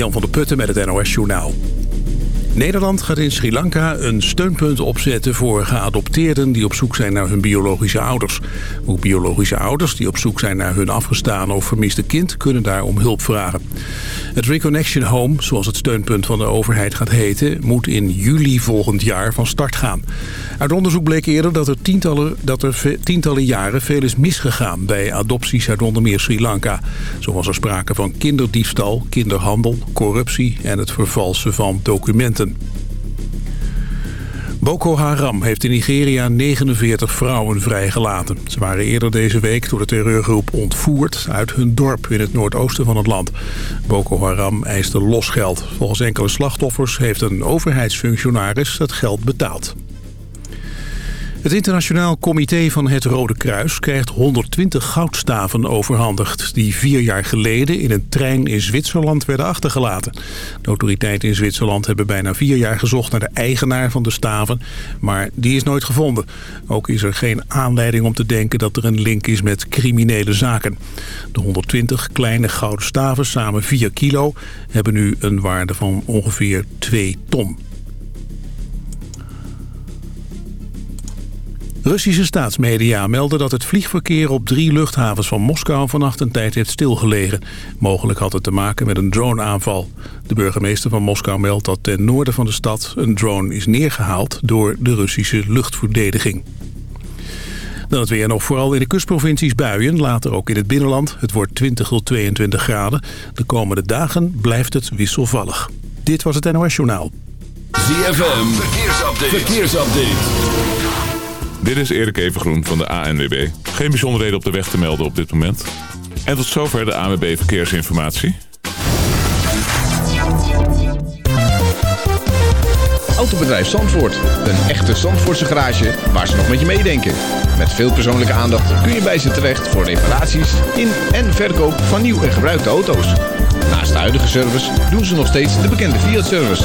Jan van der Putten met het NOS Journaal. Nederland gaat in Sri Lanka een steunpunt opzetten voor geadopteerden die op zoek zijn naar hun biologische ouders. Ook biologische ouders die op zoek zijn naar hun afgestaan of vermiste kind kunnen daar om hulp vragen. Het Reconnection Home, zoals het steunpunt van de overheid gaat heten, moet in juli volgend jaar van start gaan. Uit onderzoek bleek eerder dat er tientallen, dat er tientallen jaren veel is misgegaan bij adopties uit onder meer Sri Lanka. Zo was er sprake van kinderdiefstal, kinderhandel, corruptie en het vervalsen van documenten. Boko Haram heeft in Nigeria 49 vrouwen vrijgelaten. Ze waren eerder deze week door de terreurgroep ontvoerd uit hun dorp in het noordoosten van het land. Boko Haram eiste losgeld. Volgens enkele slachtoffers heeft een overheidsfunctionaris het geld betaald. Het Internationaal Comité van het Rode Kruis krijgt 120 goudstaven overhandigd... die vier jaar geleden in een trein in Zwitserland werden achtergelaten. De autoriteiten in Zwitserland hebben bijna vier jaar gezocht naar de eigenaar van de staven... maar die is nooit gevonden. Ook is er geen aanleiding om te denken dat er een link is met criminele zaken. De 120 kleine gouden staven, samen 4 kilo, hebben nu een waarde van ongeveer 2 ton. Russische staatsmedia melden dat het vliegverkeer op drie luchthavens van Moskou vannacht een tijd heeft stilgelegen. Mogelijk had het te maken met een droneaanval. De burgemeester van Moskou meldt dat ten noorden van de stad een drone is neergehaald door de Russische luchtverdediging. Dan het weer nog vooral in de kustprovincies buien, later ook in het binnenland. Het wordt 20 tot 22 graden. De komende dagen blijft het wisselvallig. Dit was het NOS Journaal. ZFM, verkeersupdate. verkeersupdate. Dit is Erik Evengroen van de ANWB. Geen bijzonderheden op de weg te melden op dit moment. En tot zover de ANWB Verkeersinformatie. Autobedrijf Zandvoort. Een echte Zandvoortse garage waar ze nog met je meedenken. Met veel persoonlijke aandacht kun je bij ze terecht voor reparaties in en verkoop van nieuw en gebruikte auto's. Naast de huidige service doen ze nog steeds de bekende Fiat-service.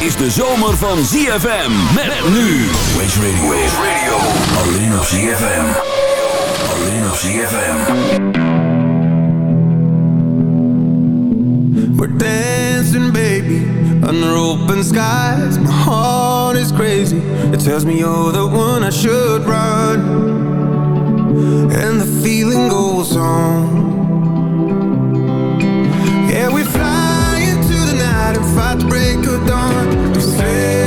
is de zomer van ZFM. Met, nu. Waze Radio. Waze Radio. Alleen op ZFM. Alleen op ZFM. We're dancing, baby, under open skies. My heart is crazy. It tells me you're the one I should run. And the feeling goes on. Feeling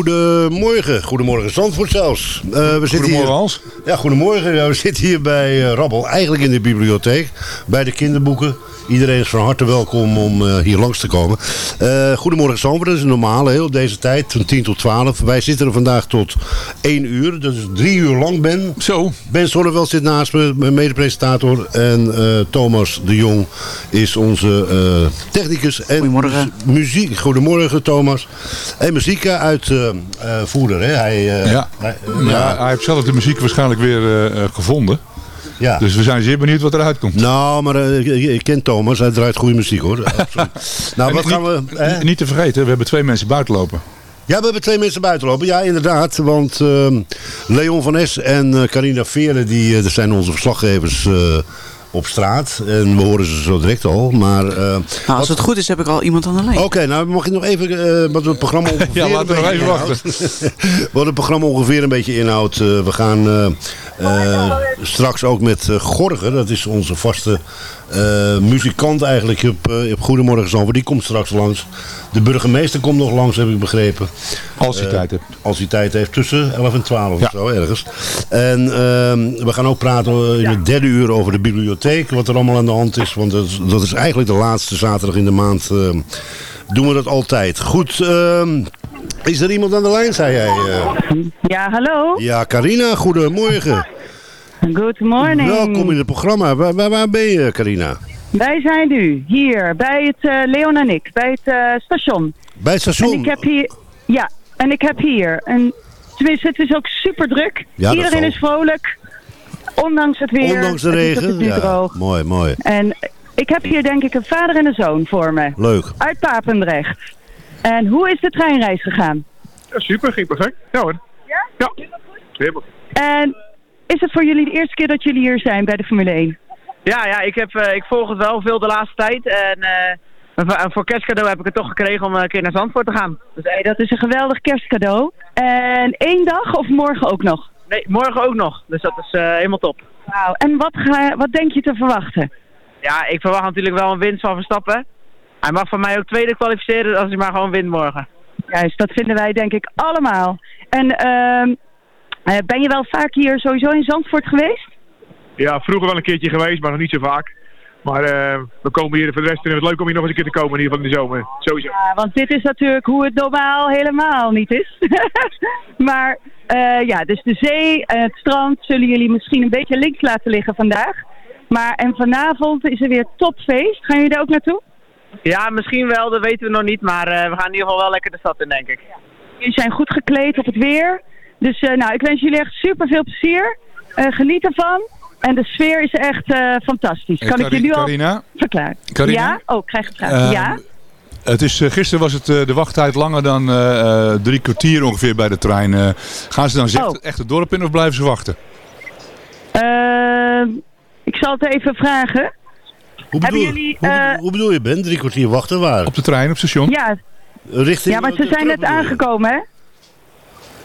Goedemorgen, goedemorgen Zandvoort zelfs. Uh, we goedemorgen zitten hier, Hans. Ja, goedemorgen. Ja, we zitten hier bij uh, Rabbel, eigenlijk in de bibliotheek, bij de kinderboeken. Iedereen is van harte welkom om uh, hier langs te komen. Uh, goedemorgen Zandvoort, dat is een normale, heel deze tijd, van 10 tot 12. Wij zitten er vandaag tot 1 uur, dat is drie uur lang Ben. Zo. Ben Zonneveld zit naast me, mijn medepresentator. En uh, Thomas de Jong is onze technicus. En goedemorgen. Muziek, goedemorgen Thomas. En muziek uitvoerder, hè? Hij, ja. Hij, ja. hij heeft zelf de muziek waarschijnlijk weer gevonden. Ja. Dus we zijn zeer benieuwd wat eruit komt. Nou, maar uh, ik ken Thomas. Hij draait goede muziek hoor. nou, wat niet, gaan we... Eh? Niet te vergeten, we hebben twee mensen buiten lopen. Ja, we hebben twee mensen buiten lopen. Ja, inderdaad. Want uh, Leon van Es en uh, Carina Veren, die dat zijn onze verslaggevers op straat. En we horen ze zo direct al. Maar, uh, nou, als wat... het goed is, heb ik al iemand aan de lijn. Oké, okay, nou mag ik nog even uh, wat het programma ongeveer Ja, laten we nog even wachten. wat het programma ongeveer een beetje inhoudt. Uh, we gaan straks ook met Gorger, dat is onze vaste muzikant eigenlijk op, op Goedemorgen Zandvoort. Die komt straks langs. De burgemeester komt nog langs, heb ik begrepen. Als hij tijd heeft. Als hij tijd heeft, tussen 11 en 12 ja. of zo ergens. En uh, we gaan ook praten in het derde uur over de bibliotheek. Wat er allemaal aan de hand is. Want dat is, dat is eigenlijk de laatste zaterdag in de maand. Uh, doen we dat altijd. Goed, uh, is er iemand aan de lijn, zei jij? Ja, hallo. Ja, Carina, goedemorgen. Good morning. Welkom in het programma. Waar, waar, waar ben je, Carina? Wij zijn nu hier bij het uh, Leon en ik, bij het uh, station. Bij het station? En ik heb hier, ja, en ik heb hier een, tenminste het is ook super druk. Ja, Iedereen is vrolijk, ondanks het weer. Ondanks de regen? Het is ja, droog. mooi, mooi. En ik heb hier denk ik een vader en een zoon voor me. Leuk. Uit Papendrecht. En hoe is de treinreis gegaan? Ja, super, ging perfect. Ja hoor. Ja? Ja. Helemaal. En is het voor jullie de eerste keer dat jullie hier zijn bij de Formule 1? Ja, ja ik, heb, uh, ik volg het wel veel de laatste tijd. En uh, voor kerstcadeau heb ik het toch gekregen om een keer naar Zandvoort te gaan. Dus hey, dat is een geweldig kerstcadeau. En één dag of morgen ook nog? Nee, morgen ook nog. Dus dat is uh, helemaal top. Wauw. En wat, ga, wat denk je te verwachten? Ja, ik verwacht natuurlijk wel een winst van Verstappen. Hij mag van mij ook tweede kwalificeren als hij maar gewoon wint morgen. Juist, dat vinden wij denk ik allemaal. En uh, ben je wel vaak hier sowieso in Zandvoort geweest? Ja, vroeger wel een keertje geweest, maar nog niet zo vaak. Maar uh, we komen hier voor de rest. We het leuk om hier nog eens een keer te komen in ieder geval in de zomer. Sowieso. Ja, want dit is natuurlijk hoe het normaal helemaal niet is. maar uh, ja, dus de zee en het strand zullen jullie misschien een beetje links laten liggen vandaag. Maar en vanavond is er weer topfeest. Gaan jullie daar ook naartoe? Ja, misschien wel. Dat weten we nog niet. Maar uh, we gaan in ieder geval wel lekker de stad in, denk ik. Ja. Jullie zijn goed gekleed op het weer. Dus nou, ik wens jullie echt super veel plezier. geniet ervan. En de sfeer is echt uh, fantastisch. Kan Hey, ik je nu al Carina? verklaren? Carina? Ja? Oh, ik krijg het vraag. Uh, ja? Het is, gisteren was het de wachttijd langer dan uh, drie kwartier ongeveer bij de trein. gaan ze dan echt, oh. echt het dorp in of blijven ze wachten? Ehm, ik zal het even vragen. Hoe bedoel, jullie, hoe, hoe, bedoel je, Ben? Drie kwartier wachten waar? Op de trein, op het station? Ja, Richting ja maar ze zijn net aangekomen, hè?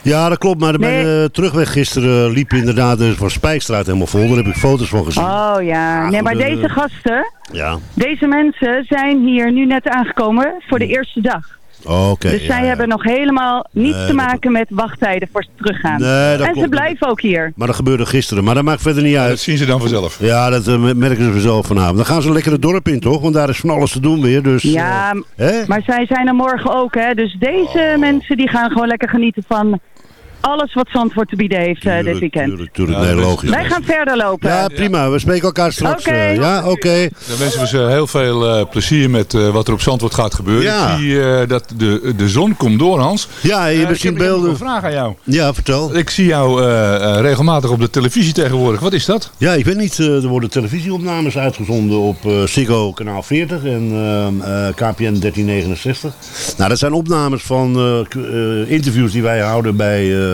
Ja, dat klopt. Maar nee. de terugweg gisteren liep inderdaad de Van Spijkstraat helemaal vol. Daar heb ik foto's van gezien. Oh ja. Ah, nee, maar goed, deze gasten, ja. deze mensen zijn hier nu net aangekomen voor de eerste dag. Oh, okay, dus ja, zij ja. hebben nog helemaal niets Nee, te dat maken met wachttijden voor teruggaan. Nee, dat en klopt. ze blijven ook hier. Maar dat gebeurde gisteren. Maar dat maakt verder niet uit. Dat zien ze dan vanzelf. Ja, dat uh, merken ze vanzelf vanavond. Dan gaan ze lekker het dorp in, toch? Want daar is van alles te doen weer. Dus, ja, uh, hè? maar zij zijn er morgen ook, hè. Dus deze Oh. mensen die gaan gewoon lekker genieten van alles wat Zandvoort te bieden heeft uh, dit weekend. Tuurlijk, tuurlijk. Nee, logisch. Wij gaan verder lopen. Ja, prima. We spreken elkaar straks. Oké. uh, ja, oké. Okay. Dan wensen we ze heel veel uh, plezier met uh, wat er op Zandvoort gaat gebeuren. Ja. Ik zie uh, dat de, de zon komt door, Hans. Ja, je Uh, hebt zien ik heb, beelden. Ik heb nog een vraag aan jou. Ja, vertel. Ik zie jou uh, regelmatig op de televisie tegenwoordig. Wat is dat? Ja, ik weet niet. uh, er worden televisieopnames uitgezonden op uh, Ziggo kanaal 40 en uh, KPN 1369. Nou, dat zijn opnames van uh, interviews die wij houden bij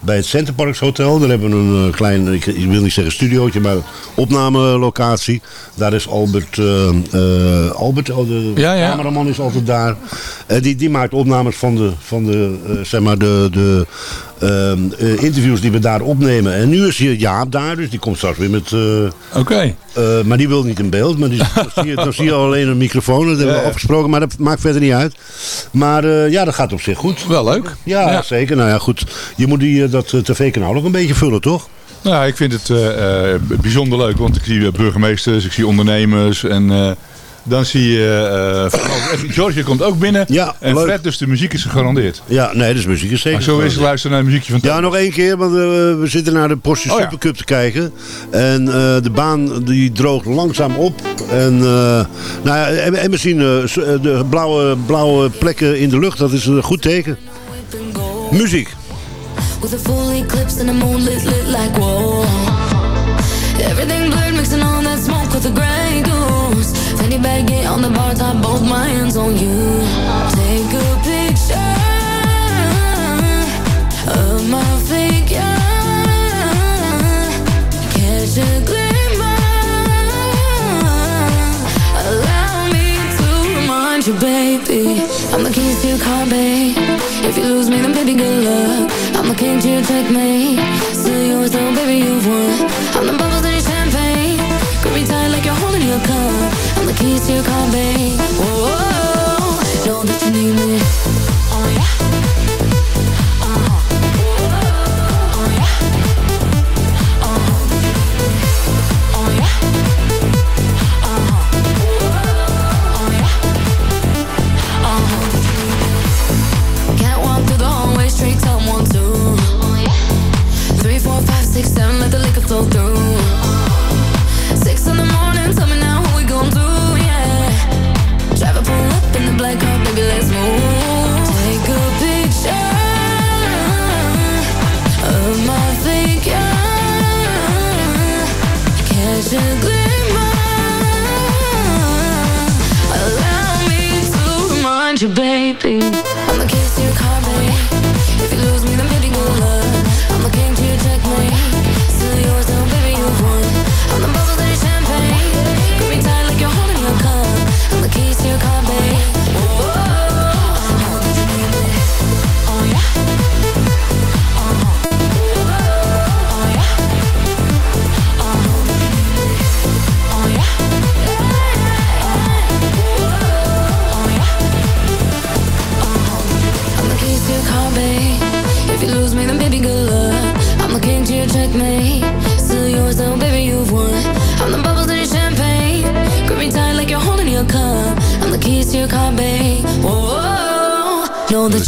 bij het Centerparks Hotel. Daar hebben we een eh, klein, ik, ik wil niet zeggen studiootje, maar opnamelocatie. Daar is Albert, eh, eh, Albert, oh, de Ja, ja. cameraman is altijd daar. En die, die maakt opnames van de, van de zeg maar de, de ehm, eh, interviews die we daar opnemen. En nu is hier Jaap daar, dus die komt straks weer met... Oké. maar die wil niet in beeld. Maar die, dan, zie je, dan zie je alleen een microfoon. Dat hebben we Ja, afgesproken. Maar dat maakt verder niet uit. Maar ja, dat gaat op zich goed. Wel leuk. Ja, zeker. Nou ja, goed. Je moet die, dat eh, tv-kanaal ook een beetje vullen, toch? Nou, ik vind het eh, eh, bijzonder leuk, want ik zie burgemeesters, ik zie ondernemers en dan zie je... even, George komt ook binnen Ja, en leuk. Fred, dus de muziek is gegarandeerd. Ja, nee, dus muziek is zeker. Maar zo is het luisteren naar de muziekje van Ja, nog één keer, want we zitten naar de Porsche Oh ja. Supercup te kijken. En de baan die droogt langzaam op. En, nou ja, en, en we zien de blauwe, blauwe plekken in de lucht. Dat is een goed teken. Muziek. With a full eclipse and a moon lit, like whoa. Everything blurred, mixing all that smoke with the gray goose. Fanny baggy on the bar top, both my hands on you. Take a picture of my figure. Catch a glimmer. Allow me to remind you, baby. I'm the keys to your car, babe. If you lose me, then baby, good luck. I'm the king to your checkmate. Still yours, though, baby, you've won. I'm the bubbles in your champagne. Grip me tight like you're holding your cup. I'm the keys to your car, babe. Whoa, know baby.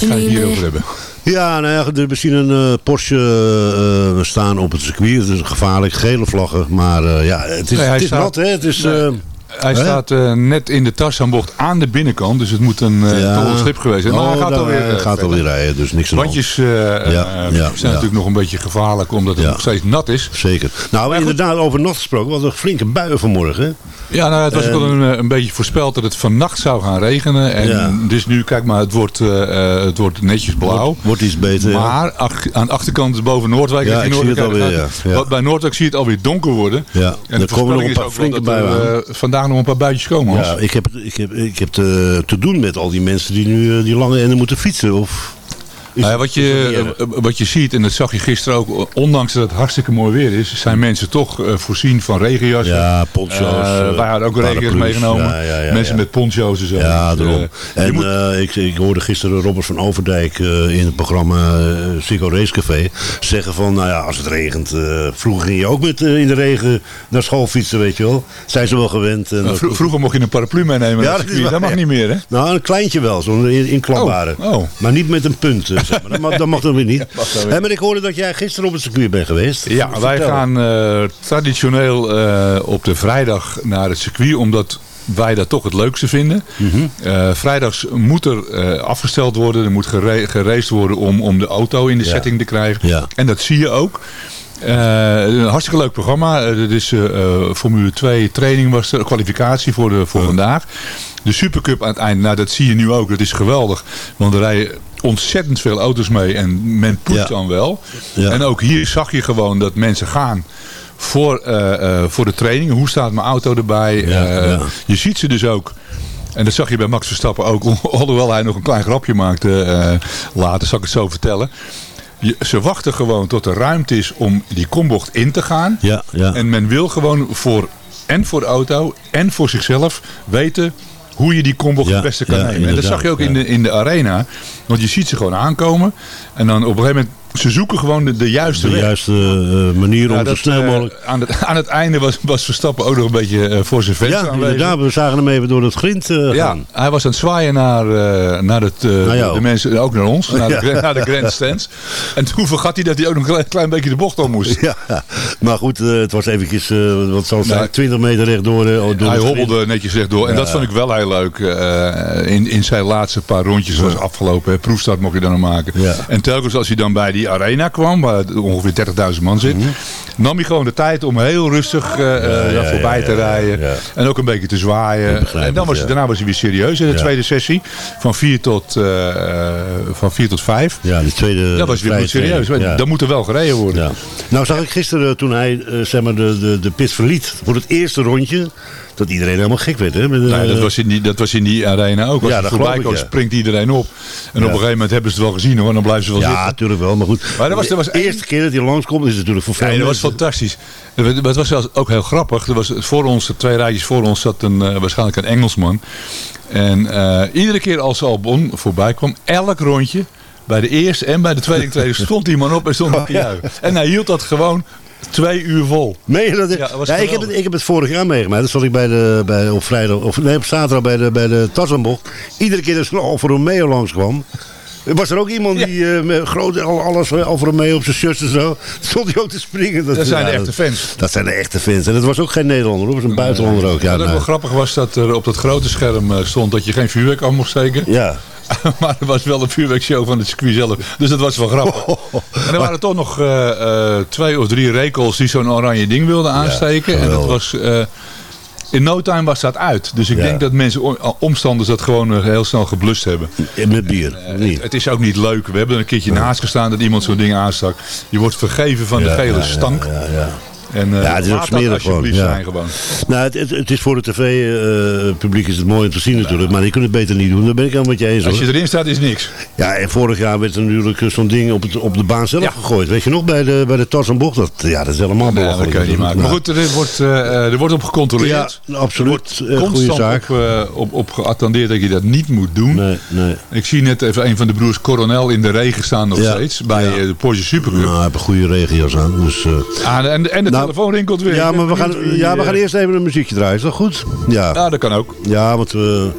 Ga hebben. Ja, nou ja, we zien een eh, Porsche eh, staan op het circuit. Het is gevaarlijk, gele vlaggen. Maar eh, ja, het is, Nee, hij het is staat- nat, hè? Het is, Nee. eh, Hij hè? staat eh, net in de Tarzanbocht aan de binnenkant, dus het moet een, eh, Ja. schip geweest zijn. Maar Oh, hij gaat daar- alweer, hij eh, gaat alweer rijden, dus niks aan. Bandjes eh, eh, Ja, zijn natuurlijk nog een beetje gevaarlijk, omdat het Ja. nog steeds nat is. Zeker. Nou, inderdaad, over nat gesproken. Wat een flinke buien vanmorgen. hè? Ja, nou, het was ook En- wel een, eh, een beetje voorspeld dat het vannacht zou gaan regenen. En Ja. dus nu, kijk maar, het wordt, eh, eh, het wordt netjes blauw. Wordt, wordt iets beter. ja. Maar ach- aan de achterkant boven Noordwijk. Ja, ik zie het alweer, ja. Ja. wat Bij Noordwijk zie je het alweer donker worden. Ja, En er komen nog een paar flinke er, eh, vandaag nog een paar buitjes komen. Ja, ik heb, ik heb, ik heb te, te doen met al die mensen die nu die lange enden moeten fietsen. Of, Nou ja, wat, je, erg? eh, wat je ziet, en dat zag je gisteren ook, ondanks dat het hartstikke mooi weer is, zijn mensen toch eh, voorzien van regenjassen. Ja, poncho's. Eh, eh, wij hadden ook regenjas meegenomen. Ja, ja, ja, mensen met poncho's en zo. Ja, Dus, daarom. eh, je en moet- eh, ik, ik hoorde gisteren Robert van Overdijk eh, in het programma uh, Psycho Racecafé zeggen van, nou ja, als het regent, eh, vroeger ging je ook met eh, in de regen naar school fietsen, weet je wel. Zijn ze wel gewend. En nou, vro- vroeger mocht je een paraplu meenemen. Ja, dat mag niet meer, hè? Nou, een kleintje wel, zo'n in- inklapbare. Oh, oh. Maar niet met een punt, eh, zeg maar. Dat mag, dat mag dan weer niet. weer maar ik hoorde dat jij gisteren op het circuit bent geweest. Ja, wij gaan eh, traditioneel eh, op de vrijdag naar het circuit, omdat wij dat toch het leukste vinden. Mhm. Eh, vrijdags moet er eh, afgesteld worden, er moet gere geraced worden om, om de auto in de Ja. setting te krijgen. Ja. En dat zie je ook. Eh, een hartstikke leuk programma. Is Formule 2 training was er, kwalificatie voor, de, voor vandaag. De Supercup aan het eind, nou dat zie je nu ook, dat is geweldig. Want er rijden ontzettend veel auto's mee en men Ja. dan wel. Ja. En ook hier zag je gewoon dat mensen gaan voor, eh, eh, voor de training. Hoe staat mijn auto erbij? Ja, Eh. Je ziet ze dus ook. En dat zag je bij Max Verstappen ook. Alhoewel hij nog een klein grapje maakte later, zal ik het zo vertellen. Je, ze wachten gewoon tot er ruimte is om die kombocht in te gaan. Ja, ja. En men wil gewoon voor, en voor de auto en voor zichzelf weten hoe je die kombocht Ja, het beste kan ja, nemen. En dat zag je ook in, de, in de arena. Want je ziet ze gewoon aankomen. En dan op een gegeven moment, ze zoeken gewoon de, de juiste De weg. juiste eh, manier om Ja, zo snel mogelijk... aan, het, aan het einde was, was Verstappen ook nog een beetje eh, voor zijn vent Ja, aanwezig. inderdaad. We zagen hem even door het grind eh, Ja, gaan. hij was aan het zwaaien naar, naar het, de mensen, ook naar ons, naar, Ja. de, naar de grandstands. En toen vergat hij dat hij ook nog een klein, klein beetje de bocht om moest. Ja, maar goed, het was eventjes, wat zal het zijn, Nee. 20 meter rechtdoor. door hij hobbelde netjes rechtdoor. En Ja. dat vond ik wel heel leuk. in, in zijn laatste paar rondjes was afgelopen. hè. Proefstart mocht je dan nog maken. Ja. En telkens als hij dan bij die arena kwam, waar ongeveer 30.000 man zit, nam hij gewoon de tijd om heel rustig eh, eh, Mhm. ja, voorbij ja, te rijden. En ook een beetje te zwaaien. En dan was, daarna was hij weer serieus in de tweede sessie. Van 4 tot, eh, van 4 tot 5. Ja, de tweede. Dat was weer goed serieus. Dan moet er wel gereden worden. Nou zag ik gisteren toen hij zeg maar de, de, de pit verliet voor het eerste rondje, dat iedereen helemaal gek werd. Hè? Met, eh, Nee, dat, was in die, dat was in die arena ook. Als Ja, je dat voorbij komt, ja. springt iedereen op. En op een gegeven moment hebben ze het wel gezien hoor. Dan blijven ze wel ja, zitten. natuurlijk wel, maar goed. Maar dat was- dat was de eerste keer dat hij langskomt is natuurlijk voor veel Nee, dat was fantastisch. Het het was zelfs ook heel grappig. Er was voor ons, twee rijtjes voor ons, zat een, eh, waarschijnlijk een Engelsman. En eh, iedere keer als Albon voorbij kwam, elk rondje, bij de eerste en bij de tweede training, stond die man op en stond te juichen. En hij hield dat gewoon twee uur vol. Meen je dat? Ja, ik, heb het, ik heb het vorig jaar meegemaakt. Dat zat ik bij de, bij, op vrijdag, of nee, op zaterdag bij de, bij de Tarzanbocht. Iedere keer dat Alfa Romeo langskwam. Was er ook iemand die eh, met groot al- alles eh, Alfa Romeo op zijn shirts en zo. Stond hij ook te springen. Dat zijn de echte fans. Dat zijn de echte fans. En dat was ook geen Nederlander, hoor. dat was een buitenlander ook. Ja, Wat ook wel grappig was dat er op dat grote scherm eh, stond dat je geen vuurwerk af mocht steken. ja. maar er was wel een vuurwerkshow van het circuit zelf. Dus dat was wel grappig. En er waren toch nog eh, eh, twee of drie rekels die zo'n oranje ding wilden aansteken. en dat was... eh, in no time was dat uit. Dus ik Ja. denk dat mensen, omstanders dat gewoon heel snel geblust hebben. Met bier. Niet. het, het is ook niet leuk. We hebben er een keertje naast gestaan dat iemand zo'n ding aanstak. Je wordt vergeven van de gele ja, ja, stank. En eh Ja, het is ook smerig gewoon. Ja. zijn gewoon. Nou, het, het, het is voor het tv-publiek is het mooi om te zien natuurlijk. Maar die kunnen het beter niet doen. Daar ben ik helemaal met je eens. Als hoor. je erin staat is niks. Ja, en vorig jaar werd er natuurlijk eh, zo'n ding op, het, op de baan zelf Ja. gegooid. Weet je nog, bij de, bij de Tarzanbocht? Dat, ja, dat is helemaal dat belachelijk. kan je niet maken. Maar Nou, goed, er wordt, eh, eh, er wordt op gecontroleerd. Ja, absoluut. Eh, goede constant zaak. op, eh, op, op geattendeerd dat je dat niet moet doen. Nee, nee. Ik zie net even een van de broers Coronel in de regen staan nog steeds. Bij eh, de Porsche Supercup. Nou, hij heeft een goede regio's aan. Dus, eh, Ah, en, en de Nou, telefoon rinkelt weer. ja, maar we gaan, ja, we eh, gaan eerst even een muziekje draaien. Is dat goed? Ja, Ja, dat kan ook. ja want we...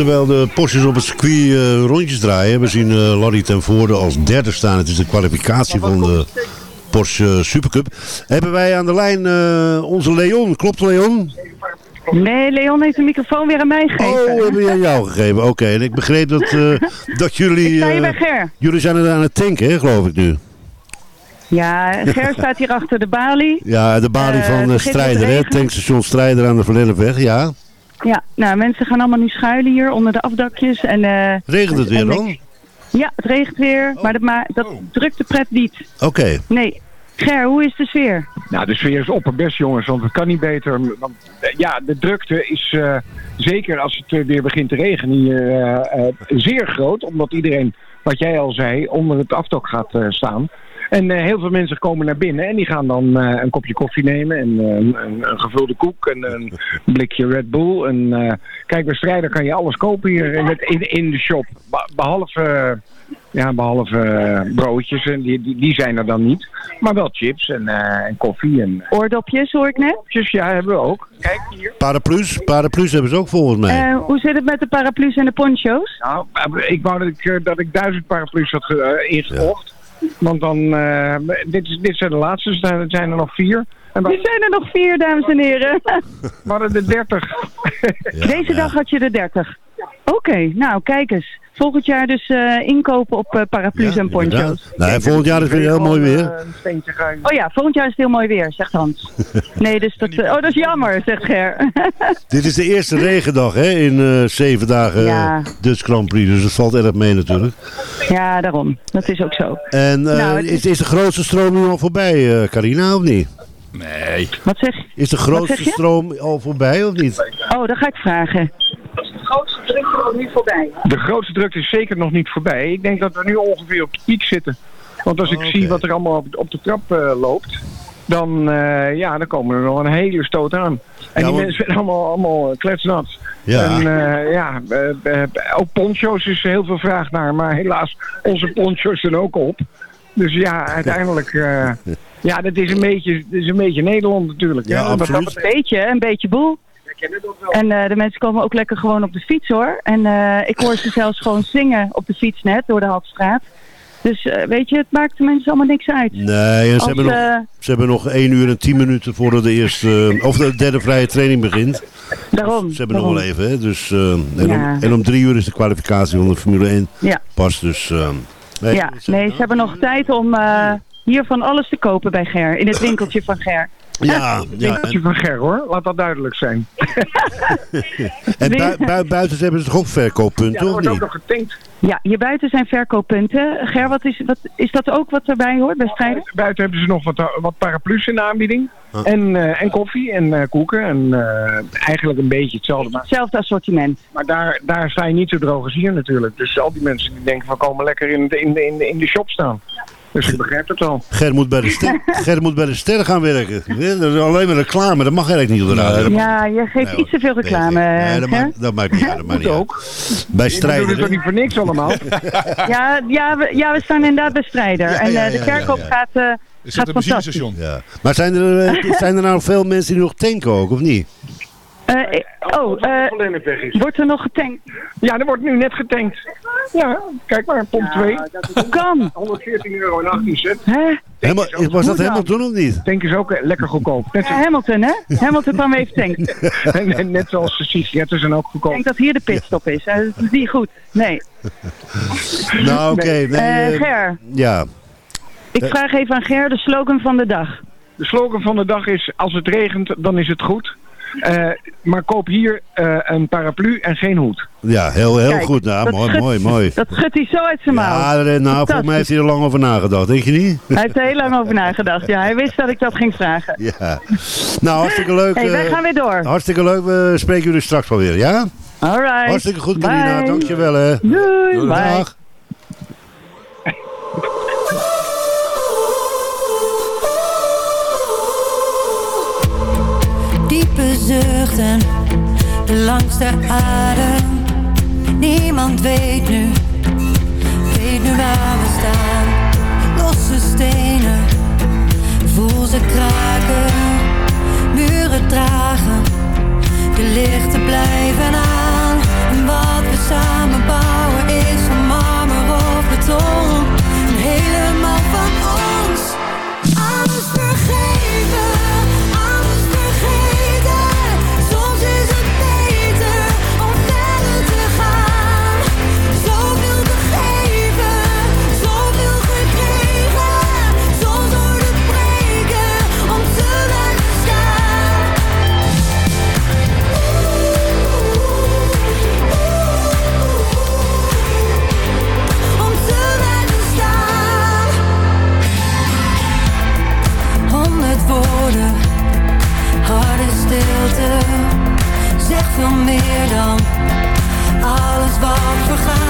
terwijl de Porsches op het circuit eh, rondjes draaien. We zien eh Larry ten Voorde als derde staan. Het is de kwalificatie van de Porsche Supercup. Hebben wij aan de lijn eh, onze Leon. Klopt Leon? Nee, Leon heeft de microfoon weer aan mij gegeven. Oh, hebben die aan jou gegeven. Oké, en ik begreep dat, eh, dat jullie... Hier bij Ger. jullie zijn er aan het tanken, hè, geloof ik nu. Ja, Ger staat hier achter de balie. Ja, de balie van uh, Strijder, hè? Tankstation Strijder aan de Verlennepweg, ja. Ja, nou, mensen gaan allemaal nu schuilen hier onder de afdakjes. En, eh, Regent het weer dan? Ja, het regent weer, maar dat, ma dat drukt de pret niet. Oké. Nee. Ger, hoe is de sfeer? Nou, de sfeer is opperbest, jongens, want het kan niet beter. Want, eh, ja, de drukte is eh, zeker als het weer begint te regenen hier eh, eh, zeer groot. Omdat iedereen, wat jij al zei, onder het afdok gaat eh, staan. En eh, heel veel mensen komen naar binnen en die gaan dan eh, een kopje koffie nemen en eh, een, een, gevulde koek en een blikje Red Bull. En, eh, kijk, bij Strijder kan je alles kopen hier in, het, in, in de shop. Be- behalve, eh, ja, behalve eh, broodjes, en die, die, die zijn er dan niet. Maar wel chips en, eh, en koffie. En, Oordopjes hoor ik net. Oordopjes, ja, hebben we ook. Kijk hier. Paraplu's, paraplu's hebben ze ook volgens mij. Eh, hoe zit het met de paraplu's en de poncho's? Nou, ik wou dat ik, eh, dat ik duizend paraplu's had ge- ingekocht. Want dan, eh, dit, is- dit zijn de laatste, dus er zijn er nog vier. En Er zijn er nog vier, dames en heren. We hadden er dertig. Deze dag had je de 30. Oké, nou kijk eens. Volgend jaar dus eh, inkopen op eh, paraplu's en poncho's. Nou, volgend jaar is het weer heel mooi weer. Oh ja, volgend jaar is het heel mooi weer, zegt Hans. Nee, dus dat, eh, oh, dat is jammer, zegt Ger. Dit is de eerste regendag hè, in eh, zeven dagen Ja. eh, Dutch Grand Prix. Dus het valt erg mee natuurlijk. ja, daarom. Dat is ook zo. En eh, Nou, het is, is de grootste stroom nu al voorbij, eh, Carina, of niet? Nee. Wat zeg je? Is de grootste stroom al voorbij, of niet? Oh, dat ga ik vragen. Grootste drukte nog niet voorbij? De grootste drukte is zeker nog niet voorbij. Ik denk dat we nu ongeveer op de piek zitten. Want als ik zie wat er allemaal op, op de trap eh, loopt, dan, eh, ja, dan komen er nog een hele stoot aan. En Ja, die want- mensen zijn allemaal, allemaal kletsnat. Ja. En eh, ja, ook poncho's is heel veel vraag naar, maar helaas, onze poncho's zijn ook op. Dus ja, uiteindelijk, eh, ja, dat is een beetje, dat is een beetje Nederland natuurlijk. Ja. Wat dat absoluut. Een beetje, een beetje boel. En eh, de mensen komen ook lekker gewoon op de fiets hoor. En eh, ik hoor ze zelfs gewoon zingen op de fiets net door de Halfstraat. Dus eh, weet je, het maakt de mensen allemaal niks uit. Nee, en ze, hebben nog, ze hebben nog 1 uur en 10 minuten voordat de eerste, of de derde vrije training begint. Daarom. Ze hebben nog wel even, hè. Dus, eh, en, Ja. om, en om drie uur is de kwalificatie van de Formule 1 Ja. pas. Dus, nee, ja, nee, ze hebben nog tijd om eh, hier van alles te kopen bij Ger. In het winkeltje van Ger. Ja, ja. Winkeltje van Ger hoor, laat dat duidelijk zijn. En bui, bui- buiten hebben ze toch ook Ja, verkooppunten, er of wordt ook niet? nog getankt. Ja, hier buiten zijn verkooppunten. Ger, wat is, wat, is dat ook wat erbij hoort bij strijden? Buiten hebben ze nog wat, wat paraplu's in de aanbieding. Ah. En, eh, en koffie en eh, koeken. En eh, eigenlijk een beetje hetzelfde. Maar, Hetzelfde assortiment. maar daar, daar sta je niet zo droog als hier natuurlijk. Dus al die mensen die denken van komen lekker in de, in de, in de, in de shop staan. Dus ik begrijp het al. Ger moet bij de ster, Ger moet bij de ster gaan werken. Ja, dat is alleen maar reclame, dat mag eigenlijk niet op de radio. Ja, je geeft Nee, iets te veel reclame, Nee, dat, maakt, dat maakt niet uit. Dat maakt niet ook. Bij Ik doe strijden. het toch niet voor niks allemaal. Ja, ja, we, ja, we staan inderdaad bij strijder. Ja, en ja, eh, de verkoop ja, ja. gaat, eh, Is dat een benzinestation? Ja. Maar zijn er, eh, zijn er nou veel mensen die nog tanken ook, of niet? Eh, ik- oh, eh, wordt er nog getankt? Ja, er wordt nu net getankt. Ja, kijk maar, pomp 2. Hoe kan? 114 euro en 18 cent. Hè? Helemaal, was dat of niet? Tank is ook eh, lekker goedkoop. Net, Ja, Hamilton, hè? Hamilton kwam even tanken. en net zoals de sigaretten zijn ook Ik goedkoop. denk dat hier de pitstop is. Eh, dat is niet goed. Nee. Nou, oké. nee, Eh, eh, Ger, ja. ik vraag even aan Ger de slogan van de dag. De slogan van de dag is: als het regent, dan is het goed. Eh, maar koop hier eh, een paraplu en geen hoed. ja, heel, heel Kijk, goed. Nou, dat mooi, schudt- mooi, mooi. Dat schudt hij zo uit zijn mouw. Ja, nou, volgens mij heeft hij er lang over nagedacht, denk je niet? Hij heeft er heel lang over nagedacht. Ja, hij wist dat ik dat ging vragen. Ja. Nou, hartstikke leuk. hey, wij eh, gaan weer door. Hartstikke leuk. We spreken jullie straks wel weer, ja? Alright. Hartstikke goed, Carina. Bye. Dankjewel, hè. Doei. Bye. Dag. Diepe zuchten, de langste adem. Niemand weet nu, weet nu waar we staan. Losse stenen, voel ze kraken. Muren dragen, de lichten blijven aan. Wat samen bouwen Zeg veel meer dan alles wat vergaat.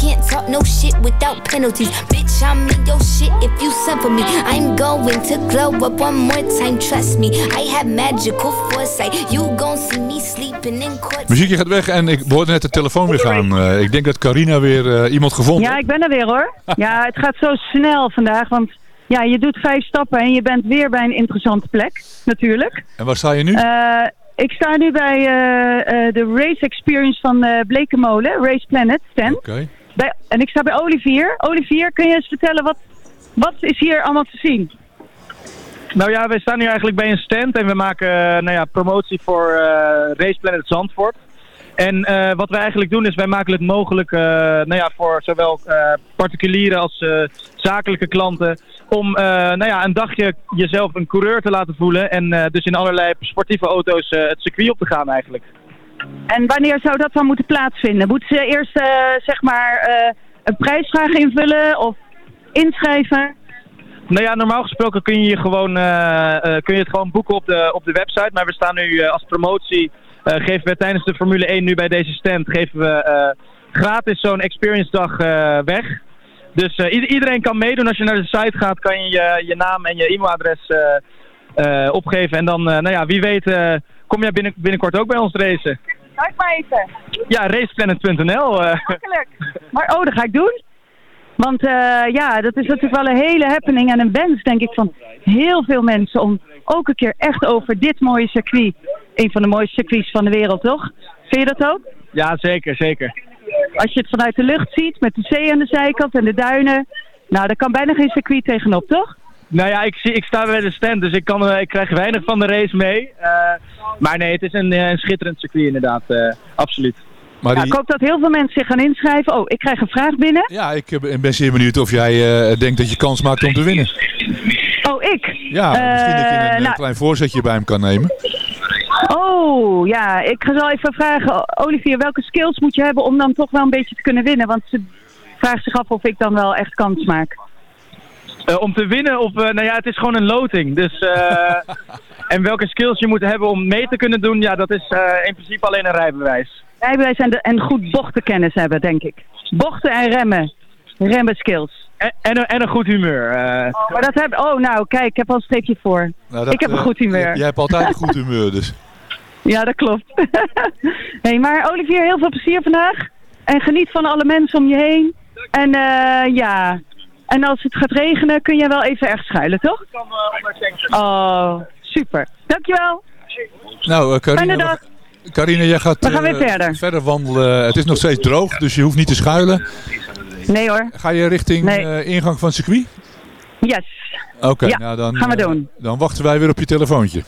can't talk no shit without penalties. Bitch, I'm in your shit if you send for me. I'm going to glow up one more time, trust me. I have magical foresight. You gon' see me sleeping in court. Muziekje gaat weg en ik hoorde net de telefoon weer gaan. Eh, ik denk dat Carina weer eh, iemand gevonden Ja, ik ben er weer hoor. Ja, het gaat zo snel vandaag, want ja, je doet vijf stappen en je bent weer bij een interessante plek, natuurlijk. En waar sta je nu? Eh, ik sta nu bij eh, eh, de Race Experience van eh Blekenmolen, Race Planet stand. Oké. En ik sta bij Olivier. Olivier, kun je eens vertellen, wat, wat is hier allemaal te zien? Nou ja, wij staan nu eigenlijk bij een stand en we maken eh, nou ja, promotie voor eh Race Planet Zandvoort. En eh, wat wij eigenlijk doen is wij maken het mogelijk nou ja, voor zowel particulieren als zakelijke klanten om nou ja, een dagje jezelf een coureur te laten voelen en dus in allerlei sportieve auto's het circuit op te gaan eigenlijk. En wanneer zou dat dan moeten plaatsvinden? Moeten ze eerst eh, zeg maar eh, een prijsvraag invullen of inschrijven? Nou ja, normaal gesproken kun je, je gewoon, eh, kun je het gewoon boeken op de, op de website. Maar we staan nu als promotie, geven we tijdens de Formule 1 nu bij deze stand, geven we gratis zo'n experience dag weg. Dus ieder- iedereen kan meedoen. Als je naar de site gaat, kan je je, je naam en je e-mailadres opgeven. En dan, nou ja, wie weet, kom jij binnen, binnenkort ook bij ons racen. Kijk maar even. Ja, raceplanet.nl. eh. Makkelijk. Maar oh, dat ga ik doen. Want eh, ja, dat is natuurlijk wel een hele happening en een wens, denk ik, van heel veel mensen om ook een keer echt over dit mooie circuit, een van de mooiste circuits van de wereld, toch? Vind je dat ook? ja, zeker, zeker. Als je het vanuit de lucht ziet, met de zee aan de zijkant en de duinen, nou, daar kan bijna geen circuit tegenop, toch? Nou ja, ik, zie, ik sta bij de stand, dus ik, kan, eh, ik krijg weinig van de race mee. Eh, maar nee, het is een, eh, een schitterend circuit inderdaad, absoluut. Maar Ja, ik hoop dat heel veel mensen zich gaan inschrijven. Oh, ik krijg een vraag binnen. Ja, ik ben zeer benieuwd of jij denkt dat je kans maakt om te winnen. Oh, ik? Ja, misschien dat je een, nou, klein voorzetje bij hem kan nemen. Oh, ja. Ik ga zo even vragen, Olivier, welke skills moet je hebben om dan toch wel een beetje te kunnen winnen? Want ze vraagt zich af of ik dan wel echt kans maak. Eh, om te winnen, of, eh, nou ja, het is gewoon een loting. Dus, eh, en welke skills je moet hebben om mee te kunnen doen, ja, dat is eh, in principe alleen een rijbewijs. Rijbewijs en, de, en goed bochtenkennis hebben, denk ik. Bochten en remmen. Remmen skills. En, en, een- en een goed humeur. eh. Oh, maar dat heb, oh, nou, kijk, ik heb al een streepje voor. Nou, dat, ik heb een goed humeur. Jij hebt altijd een goed humeur, dus. Ja, dat klopt. hey, maar Olivier, heel veel plezier vandaag. En geniet van alle mensen om je heen. En eh, ja, en als het gaat regenen kun je wel even ergens schuilen, toch? Oh, super. Dankjewel. Nou, Fijne Carine, dag. Carine, jij gaat We gaan weer eh, verder. verder wandelen. Het is nog steeds droog, dus je hoeft niet te schuilen. Nee hoor. Ga je richting Nee. eh, ingang van het circuit? Yes. Oké, Ja, nou dan, gaan we doen. dan wachten wij weer op je telefoontje.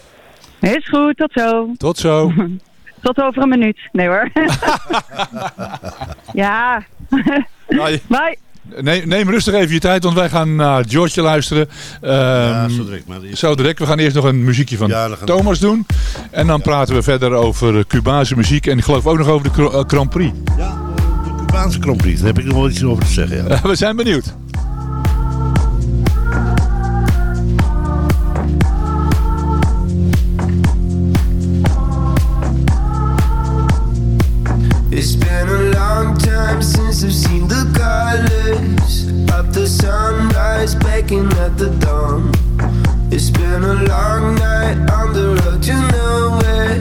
Is goed, tot zo. Tot zo. Tot over een minuut. Nee hoor. ja. Bye. Bye. Neem, neem rustig even je tijd, want wij gaan naar George luisteren. Ehm, zo direct maar. Zo direct. We gaan eerst nog een muziekje van Ja, we- Thomas doen. En dan praten we verder over Cubaanse muziek. En ik geloof ook nog over de eh, Grand Prix. Cubaanse Grand Prix, daar heb ik nog wel iets over te zeggen. Ja. we zijn benieuwd. It's been a long time since I've seen the colors of the sunrise baking at the dawn. It's been a long night on the road to nowhere,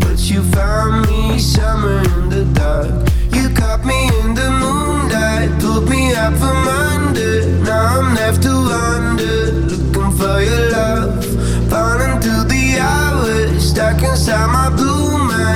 but you found me somewhere in the dark. You caught me in the moonlight, pulled me up from under. Now I'm left to wander, looking for your love, falling through the hours, stuck inside my blue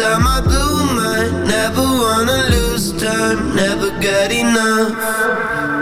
time I blue mind, Never wanna lose time Never get enough.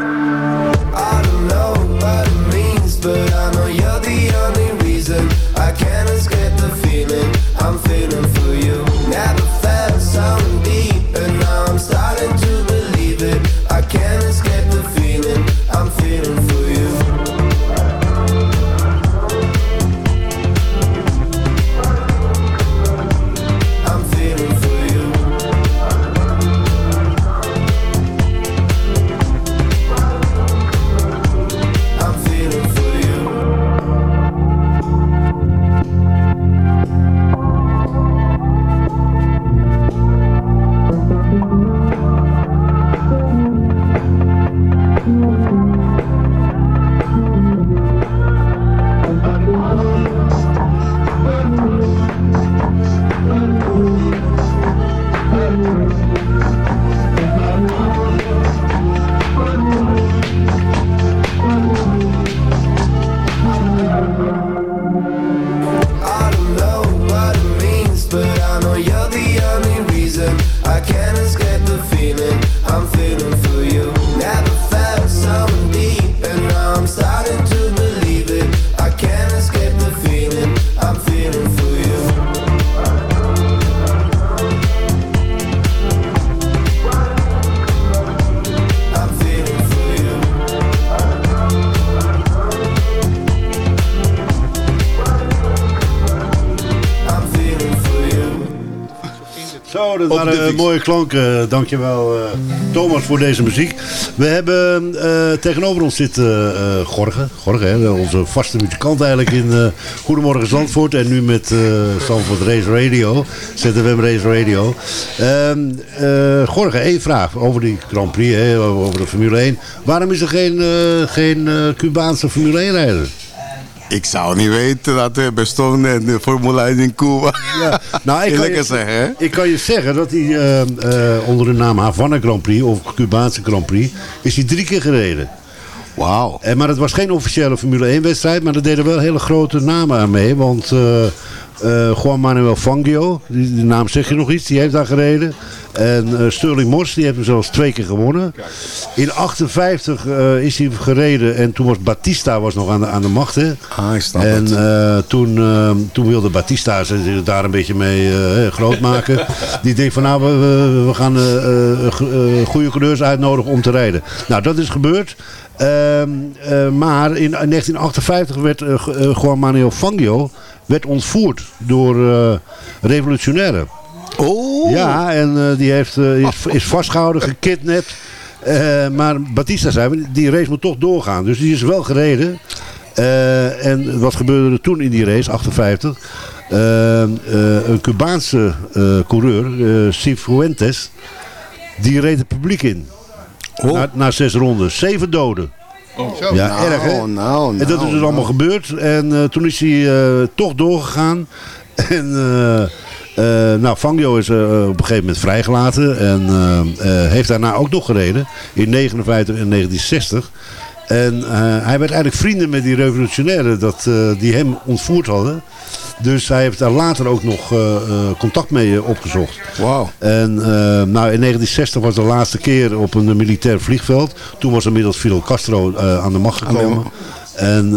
Nou, dat waren eh, mooie klanken. Dankjewel eh, Thomas voor deze muziek. We hebben eh, tegenover ons zit eh eh, Gorge. Gorge, hè, onze vaste muzikant eigenlijk in eh, Goedemorgen Zandvoort. En nu met eh Zandvoort Race Radio. ZFM Race Radio. Ehm eh, Gorge, één vraag over die Grand Prix, hè, over de Formule 1. Waarom is er geen, eh, geen eh, Cubaanse Formule 1 rijder? Ik zou niet weten dat er bestond in de Formule 1 in Cuba. Ja, nou, ik kan, je, zeggen, hè? ik kan je zeggen dat hij eh, eh, onder de naam Havana Grand Prix of Cubaanse Grand Prix is hij drie keer gereden. Wauw. En, maar het was geen officiële Formule 1 wedstrijd, maar er deden wel hele grote namen aan mee. Want eh, eh, Juan Manuel Fangio, die, naam zeg je nog iets, die heeft daar gereden. En eh, Sterling Moss, die heeft hem zelfs twee keer gewonnen. In 58 eh, is hij gereden en toen was Batista was nog aan de, aan de macht. Hè? Ah, ik snap En het. eh, toen, eh, toen wilde Batista zich daar een beetje mee eh, groot maken. Die denkt van nou, we, we- we gaan eh, eh, go- eh, goede coureurs uitnodigen om te rijden. Nou, dat is gebeurd. Ehm, eh, maar in 1958 werd eh, eh, Juan Manuel Fangio werd ontvoerd door revolutionairen. Oh! Ja, en die heeft, is, is vastgehouden, gekidnapt. Maar Batista zei, die race moet toch doorgaan. Dus die is wel gereden. En wat gebeurde er toen in die race, 58? Eh, eh, een Cubaanse coureur, Cifuentes, die reed het publiek in. Na, na zes ronden. Zeven doden. Ja, Nou, erg hè? nou, nou, en dat is dus nou. allemaal gebeurd. En eh, toen is hij eh, toch doorgegaan. En eh, eh, nou, Fangio is op een gegeven moment vrijgelaten. En heeft daarna ook nog gereden. In 59 en 1960. En eh, hij werd eigenlijk vrienden met die revolutionairen dat, eh, die hem ontvoerd hadden. Dus hij heeft daar later ook nog eh, eh, contact mee eh, opgezocht. Wauw. En nou, in 1960 was de laatste keer op een militair vliegveld. Toen was inmiddels Fidel Castro aan de macht gekomen. En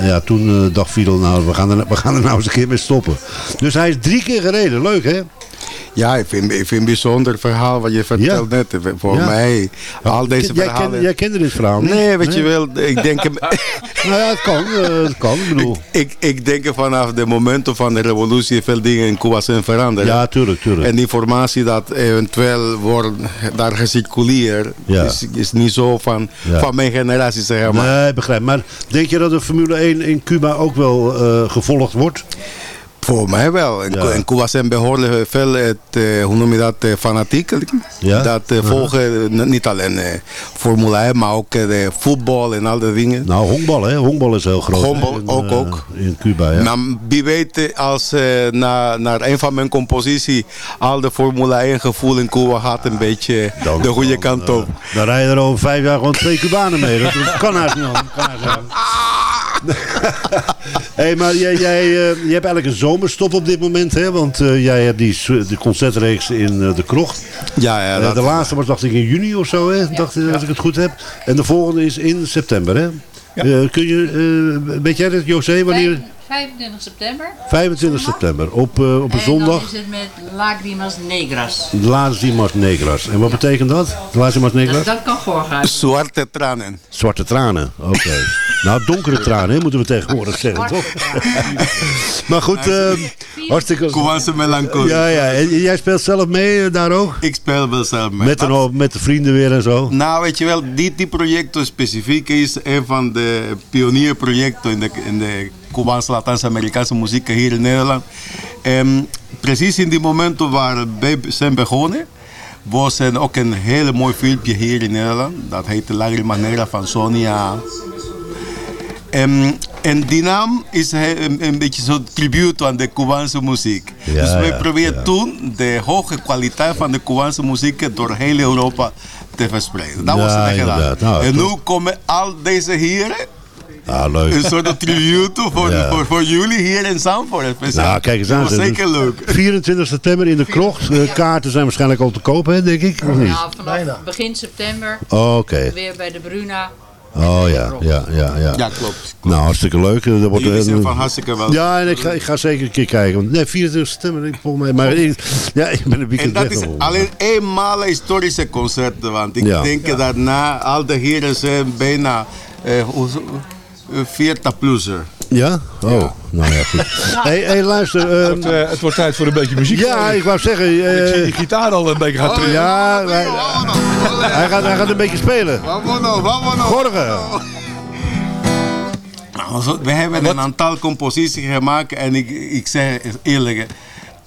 ja, toen dacht Fidel, nou, we gaan, er, we gaan er nou eens een keer mee stoppen. Dus hij is drie keer gereden. Leuk, hè? Ja, ik vind, ik vind het een bijzonder verhaal wat je vertelt net. Voor Ja. mij, al deze jij, verhalen... ken- jij kende dit verhaal niet? Nee, weet je wel, ik denk... nou ja, het kan, eh, het kan, ik bedoel. Ik, ik denk vanaf de momenten van de revolutie veel dingen in Cuba zijn veranderd. Ja, tuurlijk, tuurlijk. En die informatie dat eventueel wordt daar gecirculeerd, Ja. is, is niet zo van, van mijn generatie, zeg maar. Nee, begrijp. Maar denk je dat de Formule 1 in Cuba ook wel eh, gevolgd wordt? Voor mij wel. In, Ja. Cuba zijn behoorlijk veel het, eh, hoe noem je dat, eh, fanatieken. Ja. Dat eh, volgen niet alleen eh, Formule 1, maar ook de voetbal en al die dingen. Nou, honkbal, hè? Honkbal is heel groot. Honkbal in, ook, ook. In Cuba, ja. Maar wie weet, als eh, naar, naar een van mijn compositie al de Formule 1 gevoel in Cuba gaat een beetje de goede kant op. Dan rijden er over vijf jaar gewoon twee Cubanen mee. Dat, kan haast niet. Kan. hey, maar jij, jij, eh, je hebt eigenlijk een zomerstop op dit moment, hè? Want eh, jij hebt die, concertreeks in eh, de krocht. Ja, ja. Dat- de laatste was dacht ik in juni of zo, hè? Dacht, ik, als ik het goed heb. En de volgende is in september, hè? Eh, kun je, eh, weet jij dat, José, wanneer? 25 september. 25 september, op, eh, op een En zondag. is het met Lagrimas Negras. Lazimas Negras. En wat betekent dat? Lazimas Negras? Dat, dat kan voorgaan. Zwarte tranen. Zwarte tranen, oké. nou, donkere tranen hè, moeten we tegenwoordig zeggen, toch? maar goed, eh, hartstikke... Cubaanse melancholie. Ja, ja. En jij speelt zelf mee eh, daar ook? Ik speel wel zelf mee. Met, een, hoop- met de vrienden weer en zo? Nou, weet je wel, die, die project specifiek is een van de pionierprojecten in de, in de Cubaanse Latijns-Amerikaanse muziek hier in Nederland. En precies in die momenten waar we zijn begonnen, was er ook een hele mooi filmpje hier in Nederland. Dat heet Lagrimas Negras van Sonia. En, en die naam is he- een, een beetje zo'n tribute aan de Cubaanse muziek. Ja, dus we ja, proberen toen de hoge kwaliteit van de Cubaanse muziek door heel Europa te verspreiden. Dat was Ja, het gedaan. Nou, en nu komen al deze heren Ah, leuk. een soort tribute voor, Ja. voor, voor jullie hier in Zandvoort. speciaal. Nou, kijk eens aan. Dat was zeker leuk. 24 september in de krocht. Eh, kaarten zijn waarschijnlijk al te koop, hè, denk ik? Of niet? Nou, vanaf begin september. Oh, oké. Weer bij de Bruna. Oh ja, ja, ja. Ja, Ja, klopt. Nou, hartstikke leuk. Eh, Dat wordt, Jullie zijn eh, van hartstikke welkom. Ja, en ik ga, ik ga zeker een keer kijken. Nee, 24 september, ik, volgens mij. Maar ik, ja, ik ben een En weekend dat weg. is alleen eenmaal historische concerten. Want ik Ja. denk dat na al de heren zijn bijna eh, hoe- eh, 40 plusser. Ja? Oh, nou ja, goed. hey, hey, luister. Het ehm, wordt, eh, het wordt tijd voor een beetje muziek. ja, ik wou zeggen... eh, Ik zie die gitaar al een beetje gaan trillen. ja, hij, hij, gaat, hij gaat een beetje spelen. Nou, zo- We hebben een aantal composities gemaakt en ik, ik zeg eerlijk,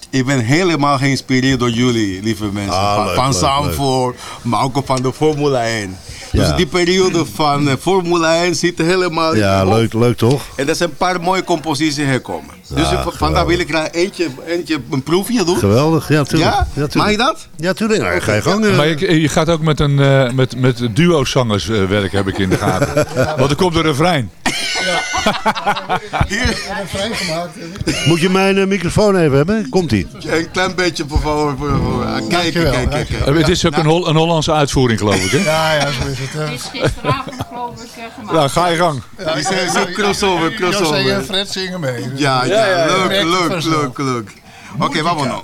ik ben helemaal geïnspireerd door jullie, lieve mensen. Ah, van leuk, van maar ook van de Formule 1. Dus die periode van de Formule 1 zit helemaal Ja, leuk, leuk toch? En er zijn een paar mooie composities gekomen. Dus Ja, vandaar wil ik graag eentje, eentje een proefje doen. Geweldig, ja, tuurlijk. Ja? tuurlijk. Mag je dat? Ja, tuurlijk. Nou, ga je gang. eh. Maar je, je gaat ook met, een, eh, met, met duo-zangers eh, werken, heb ik in de gaten. Want er komt een refrein. Moet je mijn eh, microfoon even hebben? Komt-ie. Een klein beetje, voor voor- voor- ah, Kijk, kijk, kijk. Eh, Het is ook een, Hol- een Hollandse uitvoering, geloof ik. Hè? Ja, ja, zo is het. Het is gisteravond geloof ik eh, gemaakt. Nou, ga je gang. Die zijn zo crossover, José crossover. en Fred zingen mee. Ja, leuk, vanzelf. leuk, leuk. Oké, vámonos.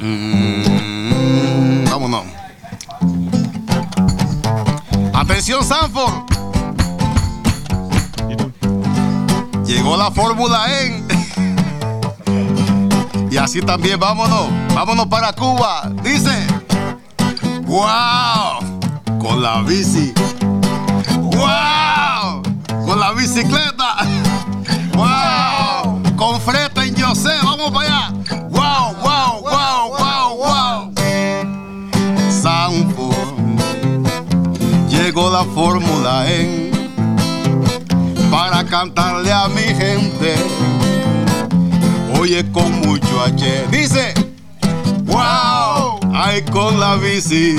Mm, vámonos. Atención, Sanford. Llegó la Fórmula E. Y así también vámonos. Vámonos para Cuba. Dice. ¡Wow! Con la bici. ¡Wow! Con la bicicleta. ¡Wow! Con Freta en José, vamos para allá. ¡Wow, wow, wow, wow, wow! Sanford, llegó la Fórmula E para cantarle a mi gente. Oye, con mucho H. Dice, ¡Wow! ¡Ay, con la bici!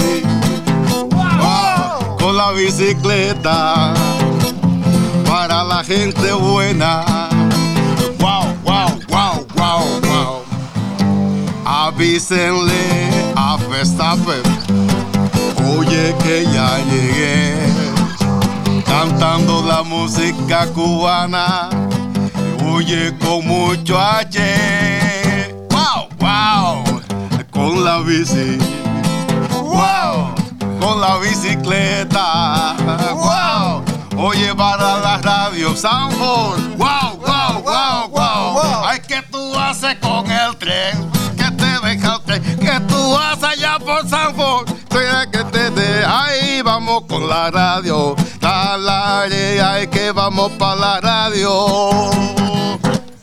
¡Wow! Con la bicicleta para la gente buena. Avísenle a Verstappen, oye que ya llegué, cantando la música cubana, oye con mucho H. Wow, wow, con la bici. Wow, con la bicicleta. Wow. Oye, para la radio Sanford. Wow, wow, wow, wow. Ay, ¿qué tú haces con el tren? Vas allá por Sanford. Espera que te de ahí vamos con la radio. La, la, la, ay, que vamos para la radio.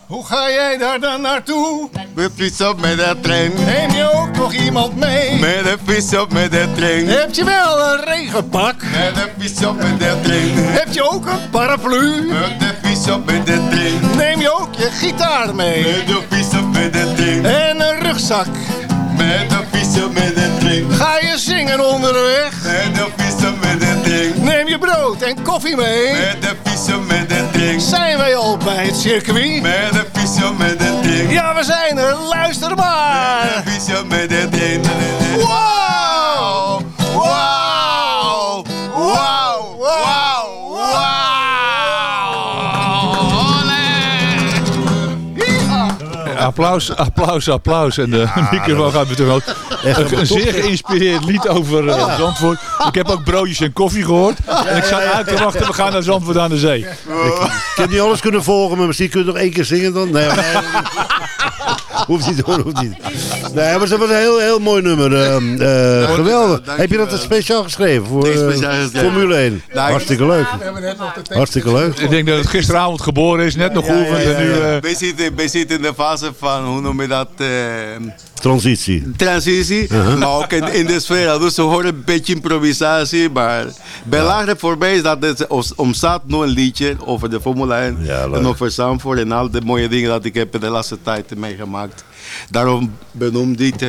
Hoe ga jij daar dan naartoe? Met fiets op met de trein. Neem je ook nog iemand mee? Met de fiets op met de trein. Heb je wel een regenpak? Met de fiets op met de trein. Heb je ook een paraplu? Met de fiets op met de trein. Neem je ook je gitaar mee? Met de fiets op met de trein. En een rugzak? Met de met. Ga je zingen onderweg? Met de fiets op met de trein. Neem je brood en koffie mee? Met de fiets op met de trein. Zijn wij al bij het circuit? Met de fiets op met de trein. Ja, we zijn er. Luister maar. Met de fiets op met de trein. Applaus, applaus, applaus. En de microfoon gaat meteen ook. Echt Een, een zeer geïnspireerd lied over eh, Zandvoort. Ik heb ook broodjes en koffie gehoord. En ik zat uit te wachten, we gaan naar Zandvoort aan de zee. Ik heb niet alles kunnen volgen, maar misschien kun je nog één keer zingen dan. Nee, nee. hoeft niet hoor, hoeft niet. Nee, maar het was een heel, heel mooi nummer. ehm, eh, geweldig. Heb je dat speciaal geschreven voor geschreven. Formule 1? Nou, Hartstikke leuk. Hartstikke leuk. Ik denk dat het gisteravond geboren is, net nog geoefend. En nu, eh, We zitten, we zitten in de fase van, hoe noem je dat? Transitie. transitie, Uh-huh. maar ook in, in de sfeer. Dus we horen een beetje improvisatie, maar belangrijk voor mij is dat het ontstaat nu een liedje over de Formule 1 en over Zandvoort en al de mooie dingen dat ik heb in de laatste tijd meegemaakt. Daarom benoemde ik eh,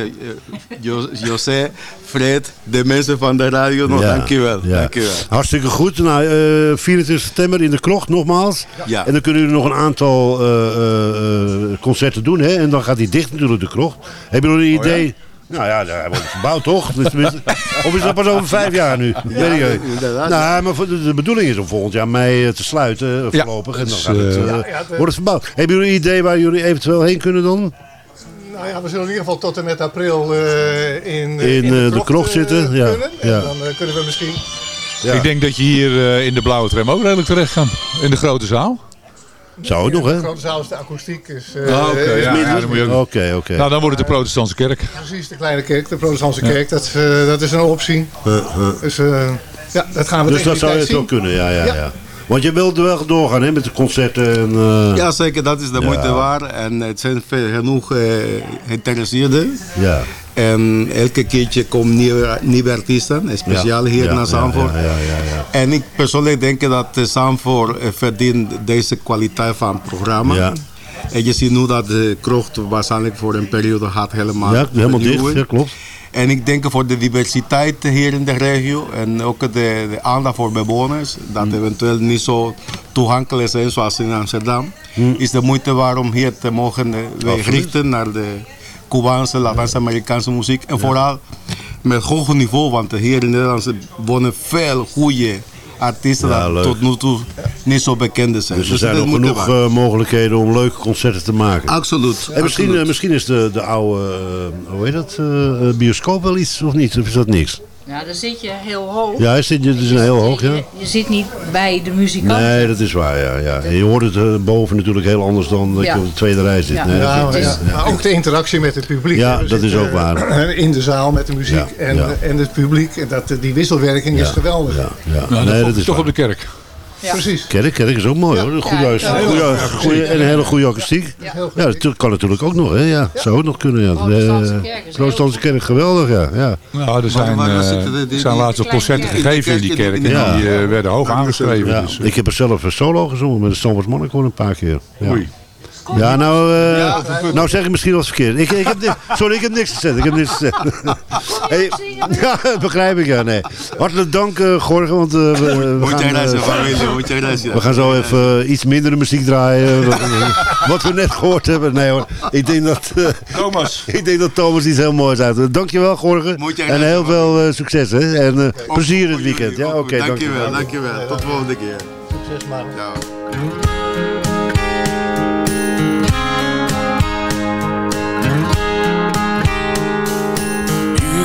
Jo- José, Fred, de mensen van de radio nog. Ja, Dankjewel. ja. Dankjewel. Hartstikke goed. Nou, eh 24 september in de krocht nogmaals. Ja. En dan kunnen jullie nog een aantal eh, eh, eh, concerten doen. Hè? En dan gaat hij dicht natuurlijk, de krocht. Heb je nog een idee? Nou ja, hij wordt verbouwd toch? Dus of is dat pas over vijf jaar nu? Weet ik niet. inderdaad. Nou, maar de, bedoeling is om volgend jaar mei te sluiten, eh, Ja, voorlopig. En dan dus, gaat het, Ja, ja, de- wordt het verbouwd. Hebben jullie een idee waar jullie eventueel heen kunnen dan? Nou ja, we zullen in ieder geval tot en met april eh, in, eh, In, eh, de krocht zitten, ja, Kunnen. En ja. dan eh, kunnen we misschien... Ja. Ik denk dat je hier eh, in de blauwe tram ook redelijk terecht kan. In de grote zaal. Zou het nog, hè? De grote zaal is de akoestiek. Is, eh, Ah, oké, ja, ja, dan ook-. Nou, dan wordt het de protestantse kerk. Precies, de kleine kerk, de protestantse kerk, dat, eh, dat is een optie. Dus eh, ja, dat gaan we Dus dat zou je het zo kunnen, ja, ja, ja. Want je wilt wel doorgaan hè, met de concerten. En, eh, Ja, zeker, dat is de Ja. moeite waard. En het zijn genoeg eh geïnteresseerden. Ja. En elke keertje komen nieuwe, nieuwe artiesten, speciaal Ja, hier ja, naar Zandvoort. ja, ja, ja, ja. En ik persoonlijk denk dat eh, Zandvoort verdient deze kwaliteit van het programma. Ja. En je ziet nu dat de krocht waarschijnlijk voor een periode gaat helemaal Ja, helemaal dicht, ja, klopt. En ik denk voor de diversiteit hier in de regio en ook de, de aandacht voor bewoners, dat Mm. eventueel niet zo toegankelijk zijn zoals in Amsterdam, is de moeite waard om hier te mogen eh, richten naar de Cubaanse, Latijns-Amerikaanse muziek. En vooral met hoog niveau, want hier in Nederland wonen veel goede artiesten Ja, die tot nu toe niet zo bekend zijn. Dus er het zijn nog genoeg eh, mogelijkheden om leuke concerten te maken. Absoluut. En misschien, absoluut. eh, misschien is de, de oude, eh, hoe heet dat, bioscoop wel iets of niet? Of is dat niks? Ja, dan zit je heel hoog. Ja, dit, dit is een heel hoog, ja? Je, je zit niet bij de muzikanten. Nee, dat is waar, ja. ja. En je hoort het eh, boven natuurlijk heel anders dan dat Ja. je op de tweede rij zit. Ja. Nee, dat Ja, is- maar, ja, maar ook de interactie met het publiek. Ja, dat is ook waar. eh, In de zaal met de muziek Ja, en, ja. en het publiek. En dat, die wisselwerking is geweldig. Ja, ja. Nou, nee, toch- dat is toch waar. op de kerk. Precies. Kerk, kerk is ook mooi hoor. Goede, huis- goede- goede- en een hele goede akoestiek. Ja, dat kan natuurlijk ook nog. Hè. Ja, Zou ook nog kunnen. Ja. Protestantse De kerk kerk, geweldig. Ja. Ja. Nou, er zijn, waar eh, zitten de- die- zijn laatst ook concerten gegeven in die kerk. En die- Ja. die eh, werden hoog aangeschreven. Ja, Dus, eh, ik heb er zelf een solo gezongen met de Stamford Mannenkoor een paar keer. Ja. Oei. Ja, nou, eh, nou zeg ik misschien wat verkeerd. Ik, ik heb, sorry, ik heb niks gezegd. Ik heb niks gezegd. Hey, ja, dat begrijp ik, ja. Nee. Hartelijk dank, eh Gorgen, want eh, we, we Moet jij gaan, we gaan zo even iets mindere muziek draaien. wat, wat we net gehoord hebben. Nee hoor, ik denk dat, eh, Thomas. ik denk dat Thomas iets heel moois uit. Dankjewel, Gorgen. Moet jij En heel veel eh, succes, hè. En eh, plezier het weekend. Ja, oké, goed. dankjewel. dankjewel. Dankjewel. Tot de volgende keer. Succes maar. Ciao.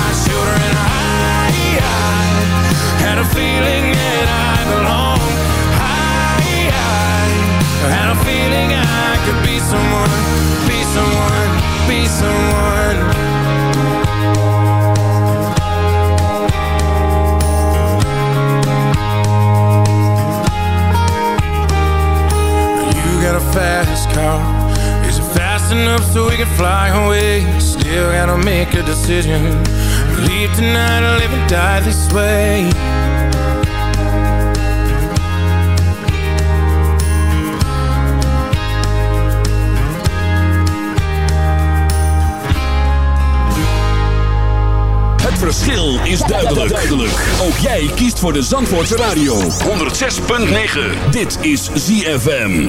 my shoulder. Had a feeling that I had a feeling I could be someone, be someone, be someone. You got a fast car. Fast enough so we can fly away? Still gotta make a decision. Leave tonight or live and die this way. Het verschil is duidelijk. duidelijk. Ook jij kiest voor de Zandvoortse Radio. 106.9. Dit is ZFM.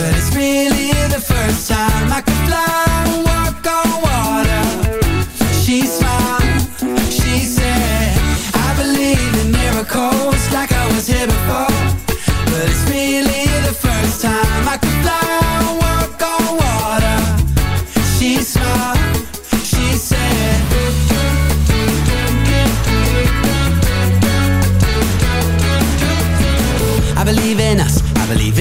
But it's really the first time I could fly walk on water. She smiled, she said, I believe in miracles like I was here before. But it's really the first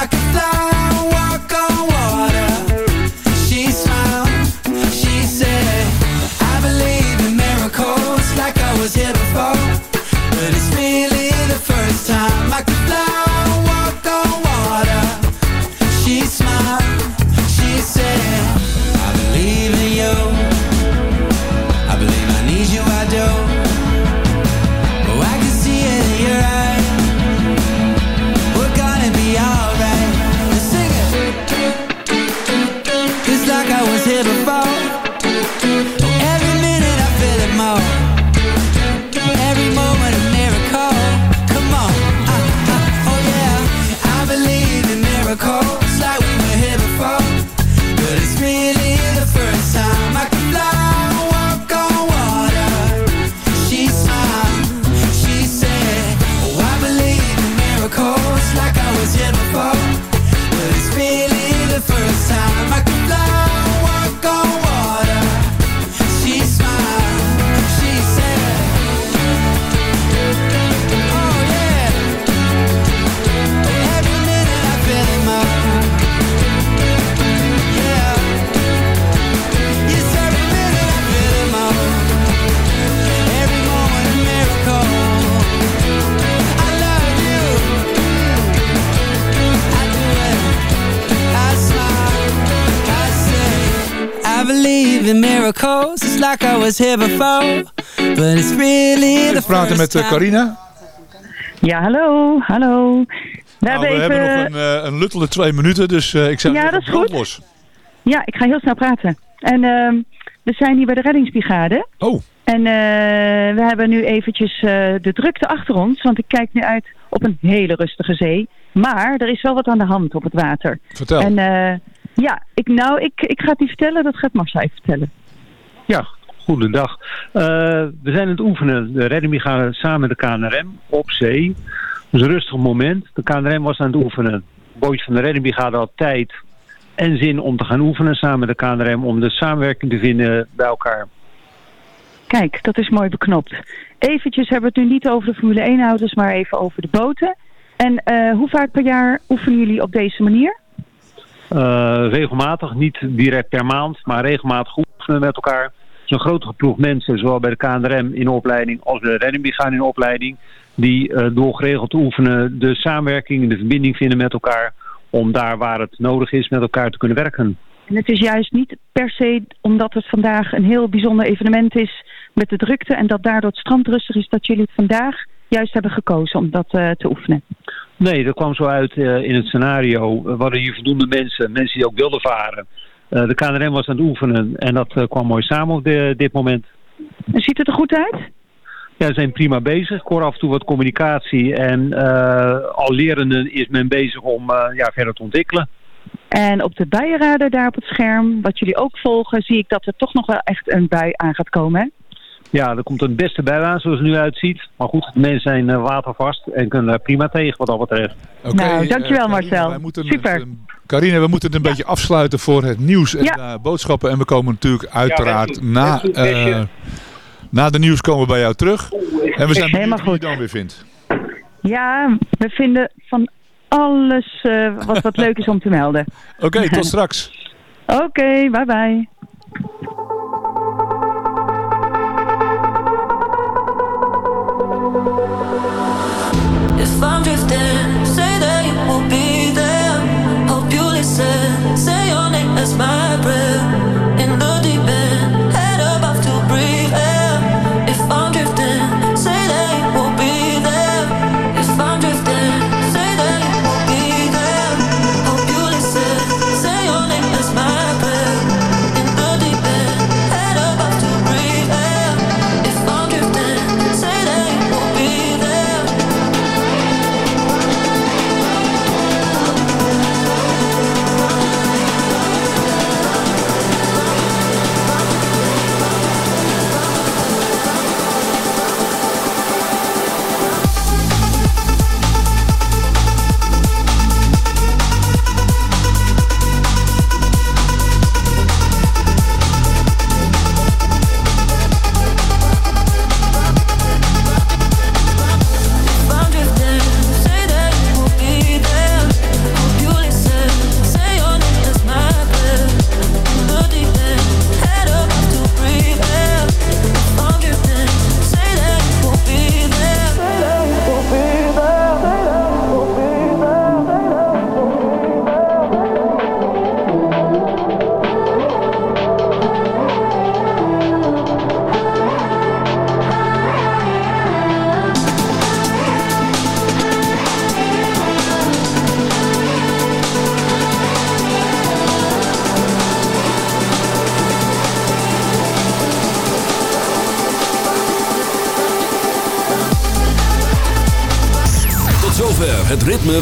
I was here before. But it's really the praten met time. Carina. Ja, hallo, hallo. We Nou, hebben we even... hebben nog een, eh, een luttele twee minuten, dus eh, ik zou Ja, dat is goed. los. Ja, ik ga heel snel praten. En ehm, we zijn hier bij de reddingsbrigade. Oh. En eh, we hebben nu eventjes eh, de drukte achter ons. Want ik kijk nu uit op een hele rustige zee. Maar er is wel wat aan de hand op het water. Vertel. En eh, ja, ik, nou, ik, ik ga het niet vertellen, dat gaat Marcel even vertellen. Ja, goedendag. Eh we zijn aan het oefenen. De reddingbrigade samen met de KNRM op zee. Dat is een rustig moment. De KNRM was aan het oefenen. Bootjes van de reddingbrigade had tijd en zin om te gaan oefenen samen met de KNRM om de samenwerking te vinden bij elkaar. Kijk, dat is mooi beknopt. Eventjes hebben we het nu niet over de Formule 1 auto's, maar even over de boten. En eh, hoe vaak per jaar oefenen jullie op deze manier? Eh, regelmatig, niet direct per maand, maar regelmatig oefenen met elkaar. Is een grote ploeg mensen, zowel bij de KNRM in opleiding als bij de reddingbrigade in opleiding, die eh, door geregeld te oefenen de samenwerking en de verbinding vinden met elkaar om daar waar het nodig is met elkaar te kunnen werken. En het is juist niet per se omdat het vandaag een heel bijzonder evenement is met de drukte en dat daardoor het strand rustig is, dat jullie vandaag juist hebben gekozen om dat eh, te oefenen. Nee, dat kwam zo uit eh, in het scenario. We hadden hier voldoende mensen, mensen die ook wilden varen. Eh, de KNRM was aan het oefenen en dat eh, kwam mooi samen op de- dit moment. En ziet het er goed uit? Ja, ze zijn prima bezig. Ik hoor af en toe wat communicatie en eh, al lerende is men bezig om ja, verder te ontwikkelen. En op de buienradar daar op het scherm, wat jullie ook volgen, zie ik dat er toch nog wel echt een bui aan gaat komen. Hè? Ja, er komt een beste bui aan zoals het er nu uitziet. Maar goed, de mensen zijn eh, watervast en kunnen prima tegen wat dat betreft. Oké, nou, eh, dankjewel Carine, Marcel. moeten Super. Het, eh, Carine, we moeten het een beetje afsluiten voor het nieuws en Ja. eh, boodschappen. En we komen natuurlijk uiteraard Ja, na, eh, goed. na de nieuws komen we bij jou terug. En we zijn Helemaal benieuwd wie je dan weer vindt. Ja, we vinden van alles eh, wat, wat leuk is om te melden. Oké, tot straks. Oké, bye bye. My breath.